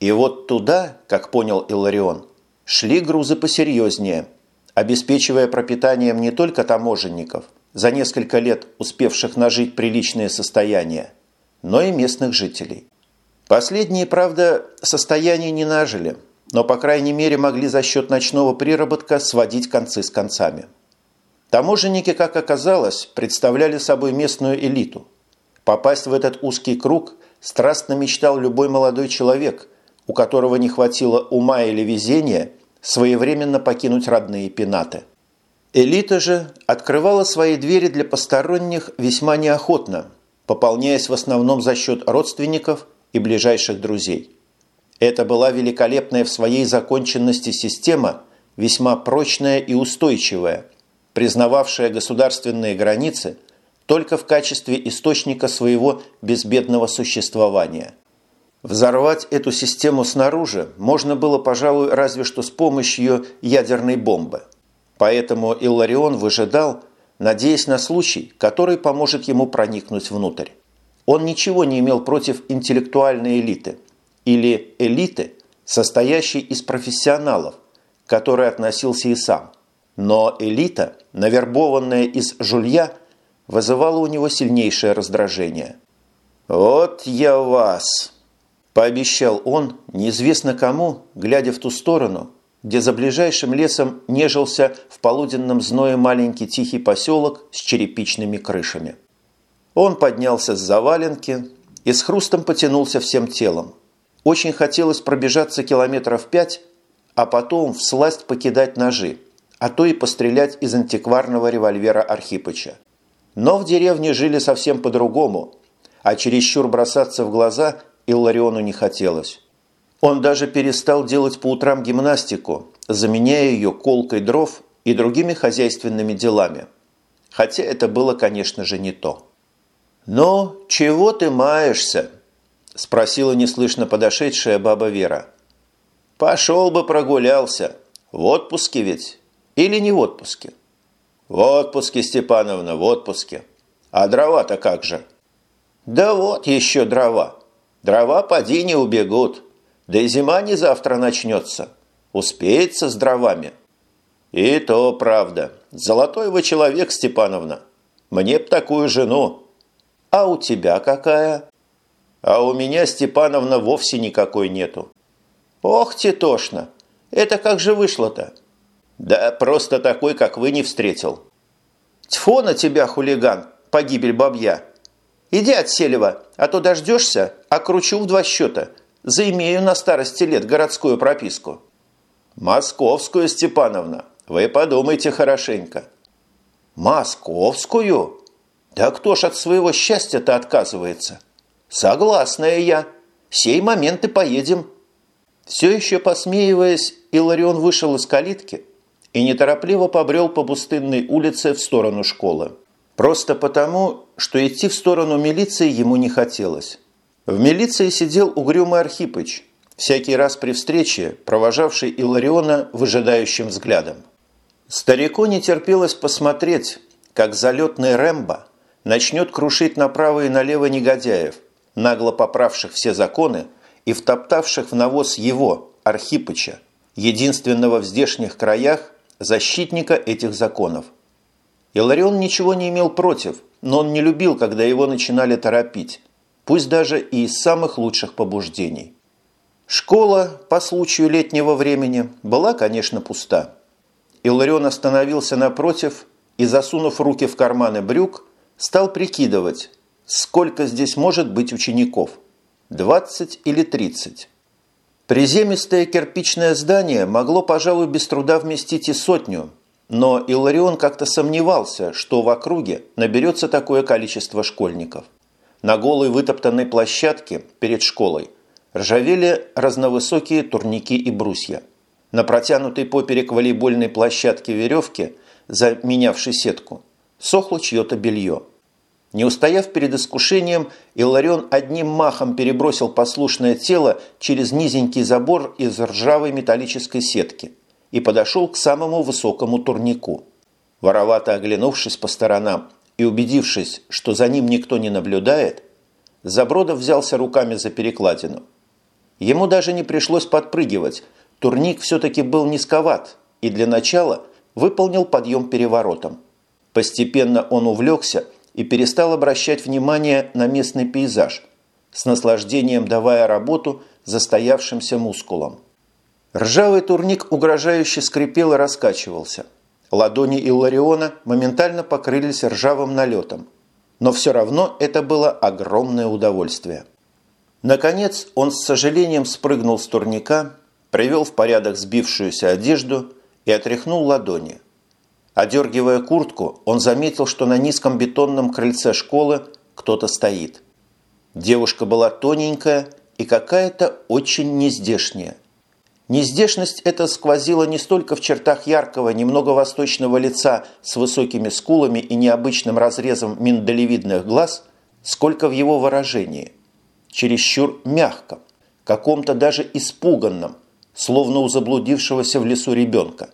И вот туда, как понял Иларион, шли грузы посерьезнее, обеспечивая пропитанием не только таможенников, за несколько лет успевших нажить приличное состояние, но и местных жителей. Последние, правда, состояние не нажили, но, по крайней мере, могли за счет ночного приработка сводить концы с концами. Таможенники, как оказалось, представляли собой местную элиту. Попасть в этот узкий круг страстно мечтал любой молодой человек, у которого не хватило ума или везения своевременно покинуть родные пенаты. Элита же открывала свои двери для посторонних весьма неохотно, пополняясь в основном за счет родственников и ближайших друзей. Это была великолепная в своей законченности система, весьма прочная и устойчивая, признававшая государственные границы только в качестве источника своего безбедного существования. Взорвать эту систему снаружи можно было, пожалуй, разве что с помощью ядерной бомбы. Поэтому Илларион выжидал, надеясь на случай, который поможет ему проникнуть внутрь. Он ничего не имел против интеллектуальной элиты или элиты, состоящей из профессионалов, к которой относился и сам. Но элита, навербованная из жулья, вызывала у него сильнейшее раздражение. «Вот я вас!» – пообещал он, неизвестно кому, глядя в ту сторону, где за ближайшим лесом нежился в полуденном зное маленький тихий поселок с черепичными крышами. Он поднялся с заваленки и с хрустом потянулся всем телом. Очень хотелось пробежаться километров пять, а потом всласть покидать ножи, а то и пострелять из антикварного револьвера Архипыча. Но в деревне жили совсем по-другому, а чересчур бросаться в глаза Иллариону не хотелось. Он даже перестал делать по утрам гимнастику, заменяя ее колкой дров и другими хозяйственными делами. Хотя это было, конечно же, не то. «Ну, чего ты маешься?» – спросила неслышно подошедшая баба Вера. «Пошел бы прогулялся. В отпуске ведь? Или не в отпуске?» «В отпуске, Степановна, в отпуске. А дрова-то как же?» «Да вот еще дрова. Дрова поди не убегут. Да и зима не завтра начнется. Успеется с дровами». «И то правда. Золотой вы человек, Степановна. Мне б такую жену. А у тебя какая? А у меня, Степановна, вовсе никакой нету. Ох, тетошно! Это как же вышло-то? Да просто такой, как вы, не встретил. Тьфу на тебя, хулиган, погибель бабья. Иди от Селева, а то дождешься, а кручу в два счета. Заимею на старости лет городскую прописку. Московскую, Степановна, вы подумайте хорошенько. Московскую? Да кто ж от своего счастья-то отказывается? Согласная я. Сей момент и поедем. Все еще посмеиваясь, Иларион вышел из калитки и неторопливо побрел по пустынной улице в сторону школы. Просто потому, что идти в сторону милиции ему не хотелось. В милиции сидел угрюмый Архипыч, всякий раз при встрече провожавший Илариона выжидающим взглядом. Старику не терпелось посмотреть, как залетный Рэмбо начнет крушить направо и налево негодяев, нагло поправших все законы и втоптавших в навоз его, Архипыча, единственного в здешних краях защитника этих законов. Иларион ничего не имел против, но он не любил, когда его начинали торопить, пусть даже и из самых лучших побуждений. Школа, по случаю летнего времени, была, конечно, пуста. Иларион остановился напротив и, засунув руки в карманы брюк, стал прикидывать, сколько здесь может быть учеников – 20 или 30. Приземистое кирпичное здание могло, пожалуй, без труда вместить и сотню, но Иларион как-то сомневался, что в округе наберется такое количество школьников. На голой вытоптанной площадке перед школой ржавели разновысокие турники и брусья. На протянутой поперек волейбольной площадки веревки, заменявшей сетку, сохло чье-то белье. Не устояв перед искушением, Илларион одним махом перебросил послушное тело через низенький забор из ржавой металлической сетки и подошел к самому высокому турнику. Воровато оглянувшись по сторонам и убедившись, что за ним никто не наблюдает, Забродов взялся руками за перекладину. Ему даже не пришлось подпрыгивать, турник все-таки был низковат и для начала выполнил подъем переворотом. Постепенно он увлекся и перестал обращать внимание на местный пейзаж, с наслаждением давая работу застоявшимся мускулам. Ржавый турник угрожающе скрипел и раскачивался. Ладони Иллариона моментально покрылись ржавым налетом. Но все равно это было огромное удовольствие. Наконец он с сожалением спрыгнул с турника, привел в порядок сбившуюся одежду и отряхнул ладони. Одергивая куртку, он заметил, что на низком бетонном крыльце школы кто-то стоит. Девушка была тоненькая и какая-то очень нездешняя. Нездешность эта сквозила не столько в чертах яркого, немного восточного лица с высокими скулами и необычным разрезом миндалевидных глаз, сколько в его выражении – чересчур мягком, каком-то даже испуганном, словно у заблудившегося в лесу ребенка.